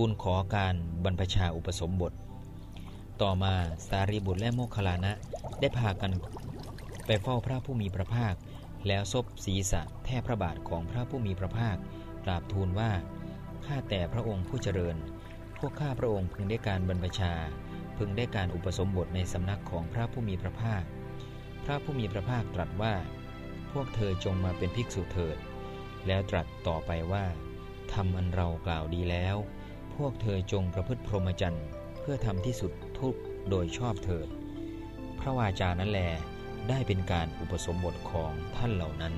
ทูลขอการบรรพชาอุปสมบท ต่อมาสารีบุตรและโมคคลลานะได้พากันไปเฝ้าพระผู้มีพระภาค แล้วซบศีรษะแทบพระบาทของพระผู้มีพระภาคกราบทูลว่า ข้าแต่พระองค์ผู้เจริญ พวกข้าพระองค์พึงได้การบรรพชา พึงได้การอุปสมบทในสำนักของพระผู้มีพระภาค พระผู้มีพระภาคตรัสว่า พวกเธอจงมาเป็นภิกษุเถิด แล้วตรัสต่อไปว่าทำอันเรากล่าวดีแล้ว พวกเธอจงประพฤติพรหมจรรย์เพื่อทำที่สุดทุกโดยชอบเถิด พระวาจานั้นแลได้เป็นการอุปสมบทของท่านเหล่านั้น